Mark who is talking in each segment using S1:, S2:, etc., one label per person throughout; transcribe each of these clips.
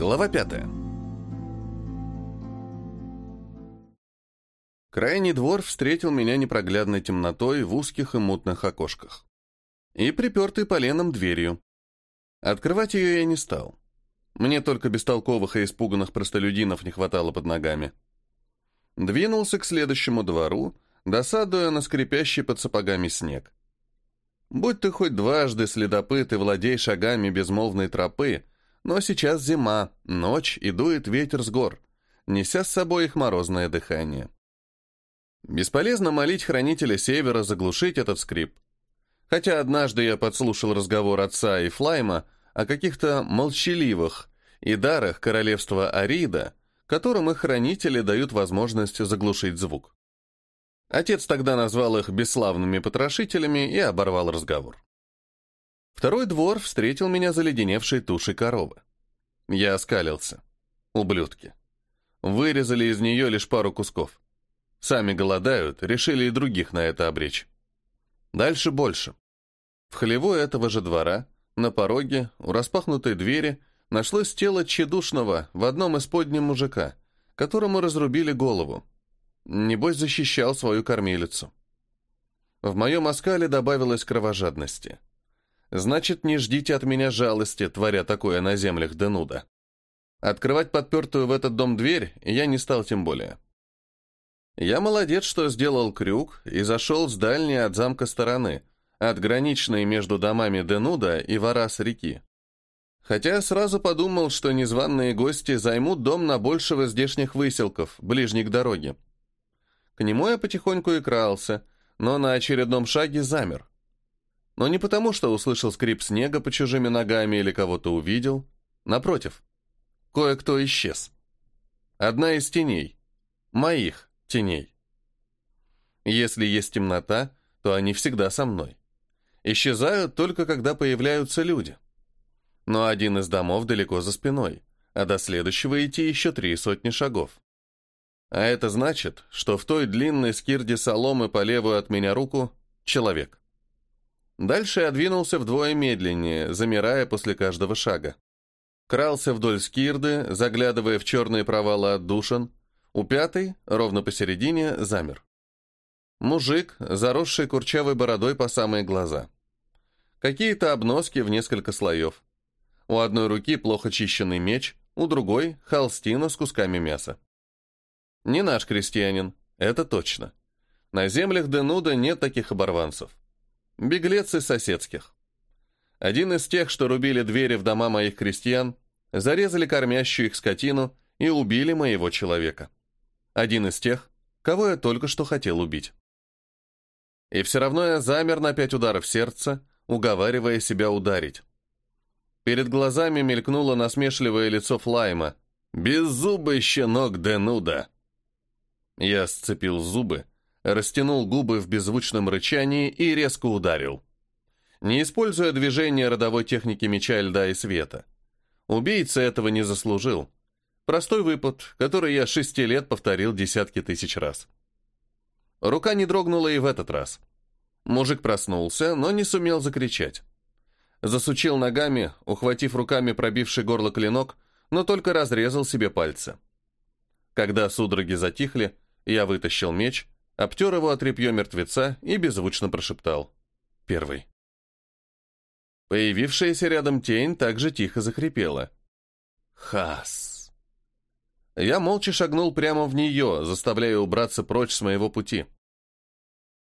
S1: Глава пятая. Крайний двор встретил меня непроглядной темнотой в узких и мутных окошках. И припертой поленом дверью. Открывать ее я не стал. Мне только бестолковых и испуганных простолюдинов не хватало под ногами. Двинулся к следующему двору, досадуя на скрипящий под сапогами снег. Будь ты хоть дважды следопыт и владей шагами безмолвной тропы, но сейчас зима, ночь и дует ветер с гор, неся с собой их морозное дыхание. Бесполезно молить хранителя Севера заглушить этот скрип. Хотя однажды я подслушал разговор отца и Флайма о каких-то молчаливых и дарах королевства Арида, которым их хранители дают возможность заглушить звук. Отец тогда назвал их бесславными потрошителями и оборвал разговор. Второй двор встретил меня заледеневшей тушей коровы. Я оскалился. Ублюдки. Вырезали из нее лишь пару кусков. Сами голодают, решили и других на это обречь. Дальше больше. В хлеву этого же двора, на пороге, у распахнутой двери, нашлось тело тщедушного в одном из подним мужика, которому разрубили голову. Небось, защищал свою кормилицу. В моем оскале добавилось кровожадности. Значит, не ждите от меня жалости, творя такое на землях Денуда. Открывать подпертую в этот дом дверь я не стал тем более. Я молодец, что сделал крюк и зашел с дальней от замка стороны, от граничной между домами Денуда и Варас реки. Хотя сразу подумал, что незваные гости займут дом на большего здешних выселков, ближний к дороге. К нему я потихоньку и крался, но на очередном шаге замер. Но не потому, что услышал скрип снега по чужими ногами или кого-то увидел. Напротив, кое-кто исчез. Одна из теней. Моих теней. Если есть темнота, то они всегда со мной. Исчезают только когда появляются люди. Но один из домов далеко за спиной, а до следующего идти еще три сотни шагов. А это значит, что в той длинной скирде соломы по левую от меня руку — человек. Дальше я двинулся вдвое медленнее, замирая после каждого шага. Крался вдоль скирды, заглядывая в черные провалы отдушин. У пятой, ровно посередине, замер. Мужик, заросший курчавой бородой по самые глаза. Какие-то обноски в несколько слоев. У одной руки плохо чищенный меч, у другой — холстина с кусками мяса. Не наш крестьянин, это точно. На землях Денуда нет таких оборванцев. Беглец из соседских. Один из тех, что рубили двери в дома моих крестьян, зарезали кормящую их скотину и убили моего человека. Один из тех, кого я только что хотел убить. И все равно я замер на пять ударов сердца, уговаривая себя ударить. Перед глазами мелькнуло насмешливое лицо Флайма. «Беззубый щенок Денуда!» Я сцепил зубы, растянул губы в беззвучном рычании и резко ударил. Не используя движение родовой техники меча льда и света. Убийца этого не заслужил. Простой выпад, который я шести лет повторил десятки тысяч раз. Рука не дрогнула и в этот раз. Мужик проснулся, но не сумел закричать. Засучил ногами, ухватив руками пробивший горло клинок, но только разрезал себе пальцы. Когда судороги затихли, я вытащил меч, обтер его от мертвеца и беззвучно прошептал. Первый. Появившаяся рядом тень также тихо захрипела. Хас. Я молча шагнул прямо в нее, заставляя убраться прочь с моего пути.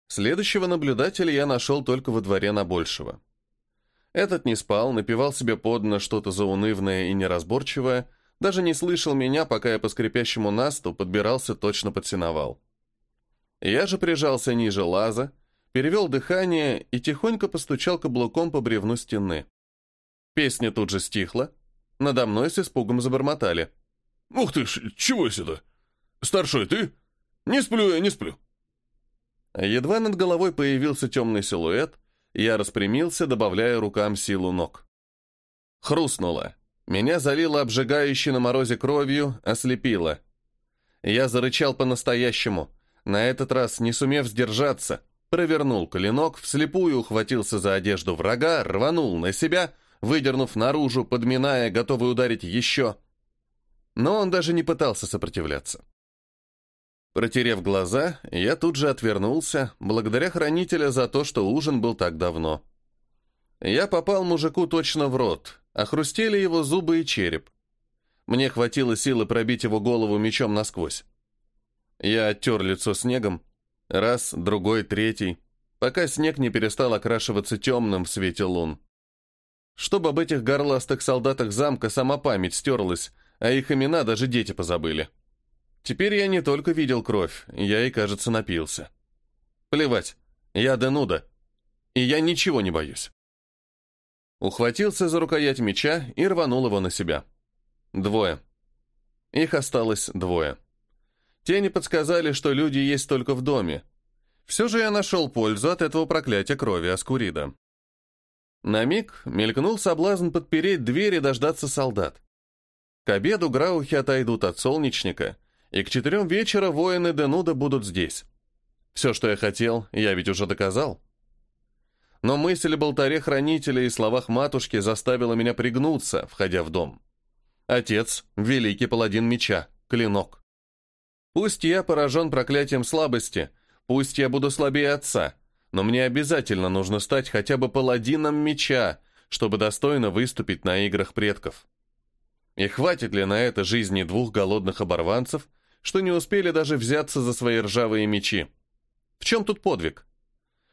S1: Следующего наблюдателя я нашел только во дворе на Большего. Этот не спал, напевал себе под нос что-то заунывное и неразборчивое, даже не слышал меня, пока я по скрипящему насту подбирался точно под сеновал. Я же прижался ниже лаза, перевел дыхание и тихонько постучал каблуком по бревну стены. Песня тут же стихла, надо мной с испугом забормотали.
S2: «Ух ты ж, чего сюда? Старшой ты? Не сплю я, не сплю».
S1: Едва над головой появился темный силуэт, я распрямился, добавляя рукам силу ног. Хрустнуло. Меня залило обжигающей на морозе кровью, ослепило. Я зарычал по-настоящему, на этот раз, не сумев сдержаться, провернул клинок, вслепую ухватился за одежду врага, рванул на себя, выдернув наружу, подминая, готовый ударить еще. но он даже не пытался сопротивляться. Протерев глаза, я тут же отвернулся, благодаря хранителя за то, что ужин был так давно. Я попал мужику точно в рот, а хрустели его зубы и череп. Мне хватило силы пробить его голову мечом насквозь. Я оттер лицо снегом. Раз, другой, третий, пока снег не перестал окрашиваться темным в свете лун. Чтобы об этих горластых солдатах замка сама память стерлась, а их имена даже дети позабыли. Теперь я не только видел кровь, я и, кажется, напился. Плевать, я Денуда, и я ничего не боюсь. Ухватился за рукоять меча и рванул его на себя. Двое. Их осталось двое. Тени подсказали, что люди есть только в доме. Все же я нашел пользу от этого проклятия крови Аскурида. На миг мелькнул соблазн подпереть дверь и дождаться солдат. К обеду граухи отойдут от солнечника, и к четырем вечера воины Денуда будут здесь. Все, что я хотел, я ведь уже доказал. Но мысль об алтаре хранителя и словах матушки заставила меня пригнуться, входя в дом. Отец — великий паладин меча, клинок. Пусть я поражен проклятием слабости, пусть я буду слабее отца, но мне обязательно нужно стать хотя бы паладином меча, чтобы достойно выступить на играх предков. И хватит ли на это жизни двух голодных оборванцев, что не успели даже взяться за свои ржавые мечи? В чем тут подвиг?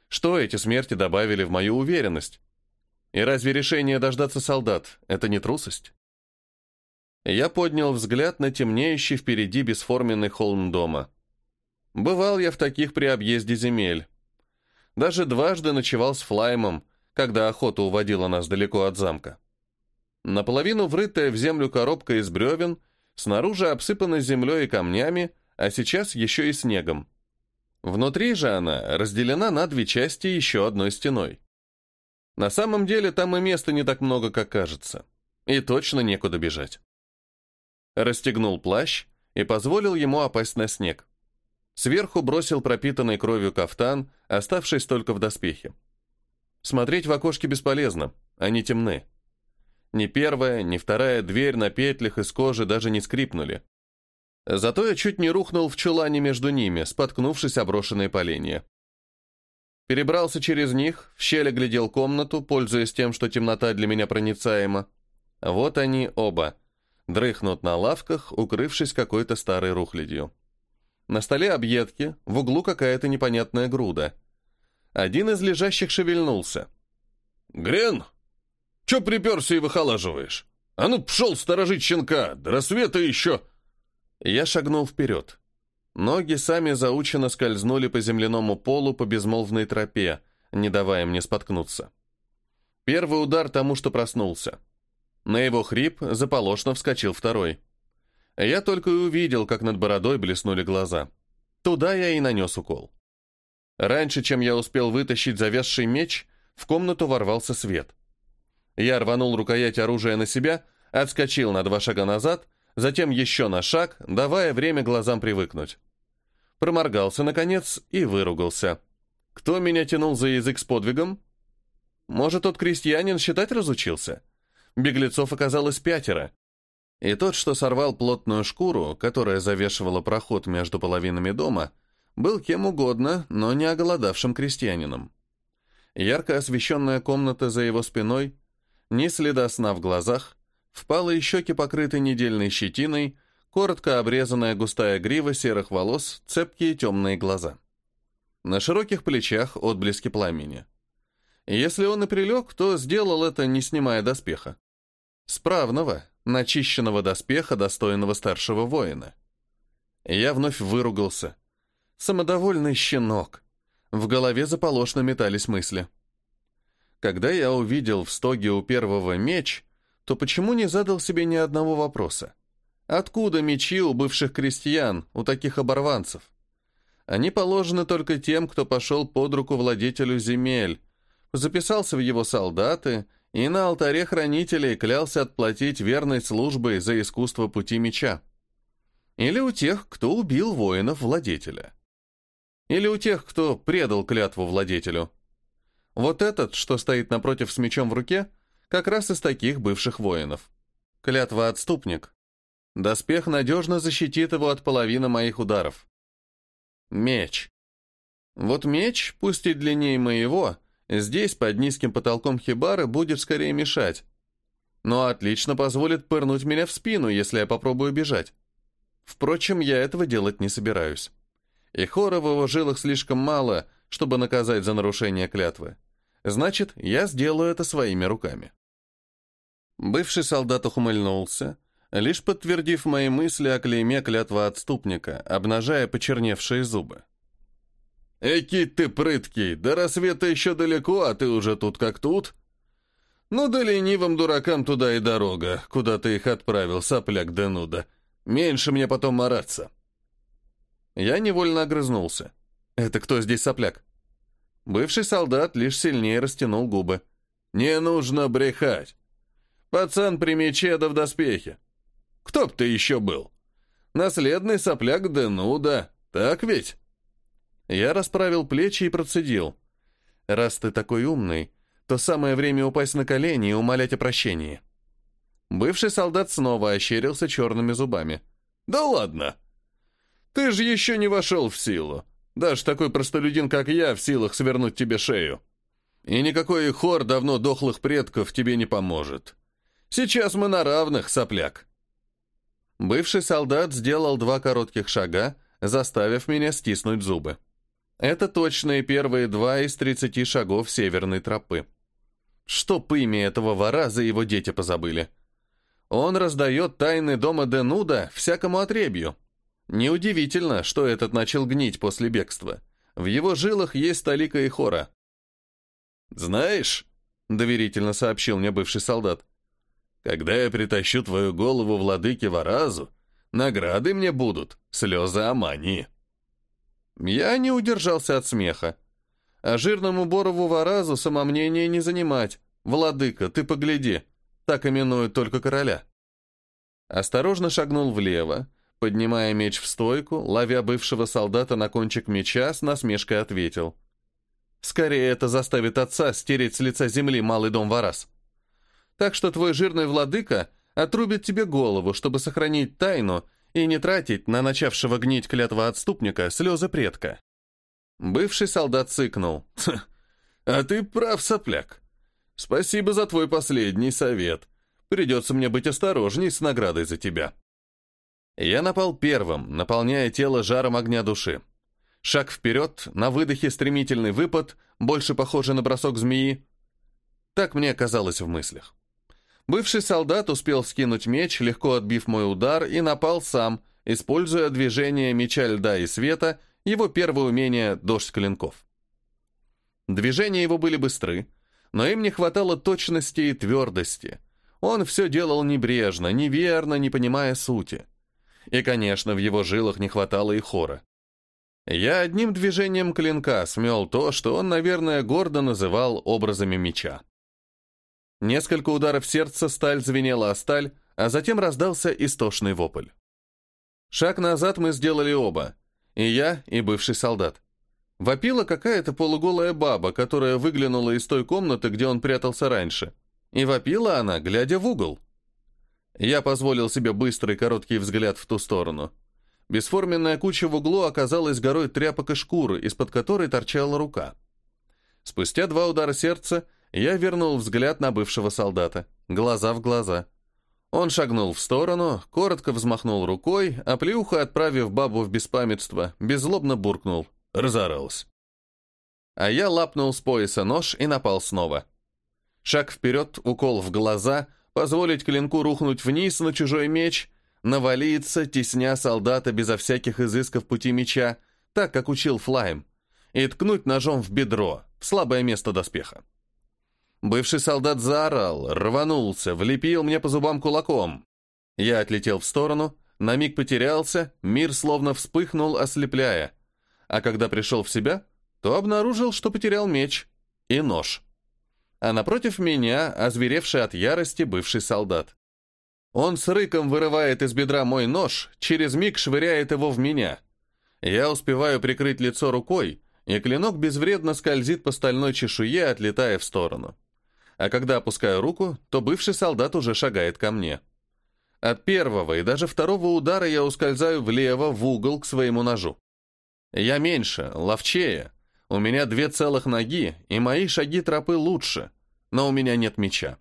S1: Что эти смерти добавили в мою уверенность? И разве решение дождаться солдат — это не трусость? Я поднял взгляд на темнеющий впереди бесформенный холм дома. Бывал я в таких при объезде земель. Даже дважды ночевал с Флаймом, когда охота уводила нас далеко от замка. Наполовину врытая в землю коробка из бревен, снаружи обсыпана землей и камнями, а сейчас еще и снегом. Внутри же она разделена на две части еще одной стеной. На самом деле там и места не так много, как кажется. И точно некуда бежать расстегнул плащ и позволил ему опасть на снег. Сверху бросил пропитанный кровью кафтан, оставшись только в доспехе. Смотреть в окошке бесполезно, они темны. Ни первая, ни вторая дверь на петлях из кожи даже не скрипнули. Зато я чуть не рухнул в чулане между ними, споткнувшись о брошенные поленья. Перебрался через них, в щель глядел комнату, пользуясь тем, что темнота для меня проницаема. Вот они оба, дрыхнут на лавках, укрывшись какой-то старой рухлядью. На столе объедки, в углу какая-то непонятная груда. Один из лежащих шевельнулся.
S2: «Грен, чё приперся и выхолаживаешь? А ну, пшел сторожить щенка, до рассвета еще!»
S1: Я шагнул вперед. Ноги сами заученно скользнули по земляному полу по безмолвной тропе, не давая мне споткнуться. Первый удар тому, что проснулся. На его хрип заполошно вскочил второй. Я только и увидел, как над бородой блеснули глаза. Туда я и нанес укол. Раньше, чем я успел вытащить завязший меч, в комнату ворвался свет. Я рванул рукоять оружия на себя, отскочил на два шага назад, затем еще на шаг, давая время глазам привыкнуть. Проморгался, наконец, и выругался. Кто меня тянул за язык с подвигом? Может, тот крестьянин считать разучился? Беглецов оказалось пятеро. И тот, что сорвал плотную шкуру, которая завешивала проход между половинами дома, был кем угодно, но не оголодавшим крестьянином. Ярко освещенная комната за его спиной, ни следа сна в глазах, впалые щеки покрыты недельной щетиной, коротко обрезанная густая грива серых волос, цепкие темные глаза. На широких плечах отблески пламени. Если он и прилег, то сделал это, не снимая доспеха. Справного, начищенного доспеха, достойного старшего воина. Я вновь выругался. Самодовольный щенок. В голове заполошно метались мысли. Когда я увидел в стоге у первого меч, то почему не задал себе ни одного вопроса? Откуда мечи у бывших крестьян, у таких оборванцев? Они положены только тем, кто пошел под руку владетелю земель, записался в его солдаты и на алтаре хранителей клялся отплатить верной службой за искусство пути меча. Или у тех, кто убил воинов-владетеля. Или у тех, кто предал клятву владетелю. Вот этот, что стоит напротив с мечом в руке, как раз из таких бывших воинов. Клятва-отступник. Доспех надежно защитит его от половины моих ударов. Меч. Вот меч, пусть и длиннее моего, здесь, под низким потолком хибары, будет скорее мешать. Но отлично позволит пырнуть меня в спину, если я попробую бежать. Впрочем, я этого делать не собираюсь. И хора в его жилах слишком мало, чтобы наказать за нарушение клятвы. Значит, я сделаю это своими руками. Бывший солдат ухмыльнулся, лишь подтвердив мои мысли о клейме клятва отступника, обнажая почерневшие зубы. «Эки ты прыткий, до рассвета еще далеко, а ты уже тут как тут?» «Ну да ленивым дуракам туда и дорога, куда ты их отправил, сопляк Денуда. Меньше мне потом мараться». Я невольно огрызнулся. «Это кто здесь сопляк?» Бывший солдат лишь сильнее растянул губы. «Не нужно брехать. Пацан при мече да в доспехе. Кто б ты еще был? Наследный сопляк Денуда, так ведь?» Я расправил плечи и процедил. «Раз ты такой умный, то самое время упасть на колени и умолять о прощении». Бывший солдат снова ощерился черными зубами. «Да ладно! Ты же еще не вошел в силу. Даже такой простолюдин, как я, в силах свернуть тебе шею. И никакой хор давно дохлых предков тебе не поможет. Сейчас мы на равных, сопляк». Бывший солдат сделал два коротких шага, заставив меня стиснуть зубы. Это точные первые два из тридцати шагов северной тропы. Чтоб имя этого вора его дети позабыли. Он раздает тайны дома Денуда всякому отребью. Неудивительно, что этот начал гнить после бегства. В его жилах есть талика и хора. «Знаешь», — доверительно сообщил мне бывший солдат, «когда я притащу твою голову владыке Варазу, награды мне будут, слезы Амании». Я не удержался от смеха. А жирному Борову Варазу самомнение не занимать. «Владыка, ты погляди!» Так именуют только короля. Осторожно шагнул влево, поднимая меч в стойку, ловя бывшего солдата на кончик меча, с насмешкой ответил. «Скорее это заставит отца стереть с лица земли малый дом Вараз. Так что твой жирный владыка отрубит тебе голову, чтобы сохранить тайну и не тратить на начавшего гнить клятва отступника слезы предка». Бывший солдат цыкнул. «А ты прав, сопляк. Спасибо за твой последний совет. Придется мне быть осторожней с наградой за тебя». Я напал первым, наполняя тело жаром огня души. Шаг вперед, на выдохе стремительный выпад, больше похожий на бросок змеи. Так мне казалось в мыслях. Бывший солдат успел скинуть меч, легко отбив мой удар, и напал сам, используя движение меча льда и света, его первое умение «Дождь клинков». Движения его были быстры, но им не хватало точности и твердости. Он все делал небрежно, неверно, не понимая сути. И, конечно, в его жилах не хватало и хора. Я одним движением клинка смел то, что он, наверное, гордо называл образами меча. Несколько ударов сердца, сталь звенела о сталь, а затем раздался истошный вопль. Шаг назад мы сделали оба, и я, и бывший солдат. Вопила какая-то полуголая баба, которая выглянула из той комнаты, где он прятался раньше. И вопила она, глядя в угол. Я позволил себе быстрый короткий взгляд в ту сторону. Бесформенная куча в углу оказалась горой тряпок и шкуры, из-под которой торчала рука. Спустя два удара сердца я вернул взгляд на бывшего солдата, глаза в глаза. Он шагнул в сторону, коротко взмахнул рукой, а плюха, отправив бабу в беспамятство, беззлобно буркнул. Разорался. А я лапнул с пояса нож и напал снова. Шаг вперед, укол в глаза — позволить клинку рухнуть вниз на чужой меч, навалиться, тесня солдата безо всяких изысков пути меча, так, как учил Флайм, и ткнуть ножом в бедро, в слабое место доспеха. Бывший солдат заорал, рванулся, влепил мне по зубам кулаком. Я отлетел в сторону, на миг потерялся, мир словно вспыхнул, ослепляя. А когда пришел в себя, то обнаружил, что потерял меч и нож а напротив меня, озверевший от ярости, бывший солдат. Он с рыком вырывает из бедра мой нож, через миг швыряет его в меня. Я успеваю прикрыть лицо рукой, и клинок безвредно скользит по стальной чешуе, отлетая в сторону. А когда опускаю руку, то бывший солдат уже шагает ко мне. От первого и даже второго удара я ускользаю влево, в угол, к своему ножу. Я меньше, ловчее. У меня две целых ноги, и мои шаги тропы лучше, но у меня нет меча.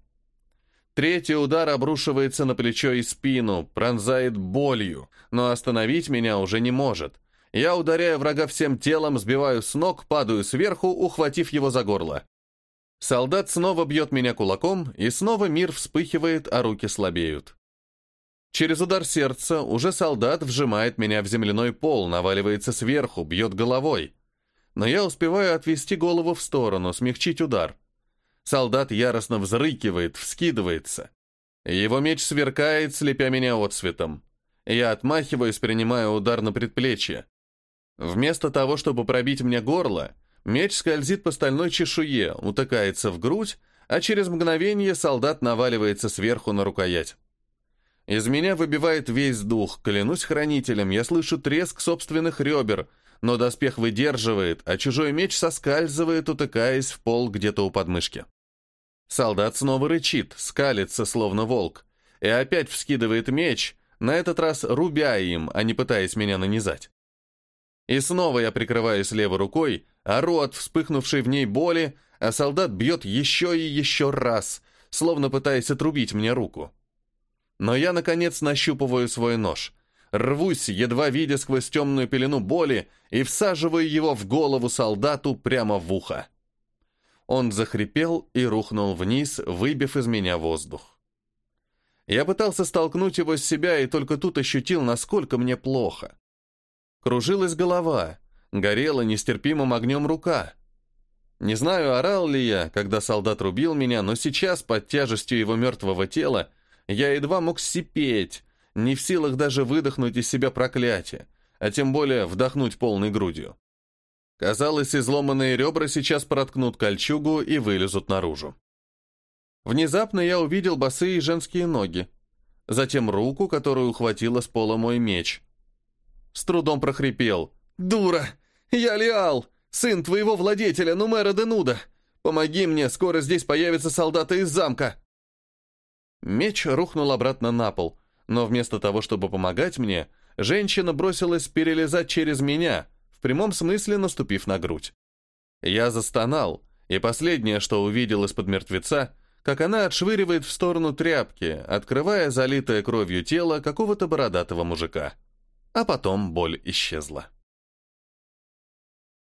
S1: Третий удар обрушивается на плечо и спину, пронзает болью, но остановить меня уже не может. Я ударяю врага всем телом, сбиваю с ног, падаю сверху, ухватив его за горло. Солдат снова бьет меня кулаком, и снова мир вспыхивает, а руки слабеют. Через удар сердца уже солдат вжимает меня в земляной пол, наваливается сверху, бьет головой. Но я успеваю отвести голову в сторону, смягчить удар. Солдат яростно взрыкивает, вскидывается. Его меч сверкает, слепя меня отсветом. Я отмахиваюсь, принимая удар на предплечье. Вместо того, чтобы пробить мне горло, меч скользит по стальной чешуе, утыкается в грудь, а через мгновение солдат наваливается сверху на рукоять. Из меня выбивает весь дух, клянусь хранителем, я слышу треск собственных ребер, но доспех выдерживает, а чужой меч соскальзывает, утыкаясь в пол где-то у подмышки. Солдат снова рычит, скалится, словно волк, и опять вскидывает меч, на этот раз рубя им, а не пытаясь меня нанизать. И снова я прикрываюсь левой рукой, ору от вспыхнувшей в ней боли, а солдат бьет еще и еще раз, словно пытаясь отрубить мне руку. Но я, наконец, нащупываю свой нож. Рвусь, едва видя сквозь темную пелену боли, и всаживаю его в голову солдату прямо в ухо. Он захрипел и рухнул вниз, выбив из меня воздух. Я пытался столкнуть его с себя и только тут ощутил, насколько мне плохо. Кружилась голова, горела нестерпимым огнем рука. Не знаю, орал ли я, когда солдат рубил меня, но сейчас, под тяжестью его мертвого тела, я едва мог сипеть, не в силах даже выдохнуть из себя проклятие, а тем более вдохнуть полной грудью. Казалось, изломанные ребра сейчас проткнут кольчугу и вылезут наружу. Внезапно я увидел босые женские ноги, затем руку, которую ухватила с пола мой меч. С трудом прохрипел. «Дура! Я Лиал, сын твоего владетеля, Нумера Денуда! Помоги мне, скоро здесь появятся солдаты из замка!» Меч рухнул обратно на пол, но вместо того, чтобы помогать мне, женщина бросилась перелезать через меня, в прямом смысле наступив на грудь. Я застонал, и последнее, что увидел из-под мертвеца, как она отшвыривает в сторону тряпки, открывая залитое кровью тело какого-то бородатого мужика. А потом боль исчезла.